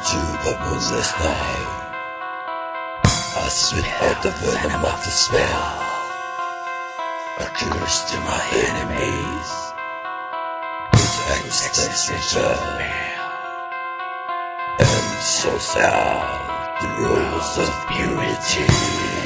into the moonless night. I spit out the venom of the spell. A curse to my enemies. With existence return. And so sad the rules of purity.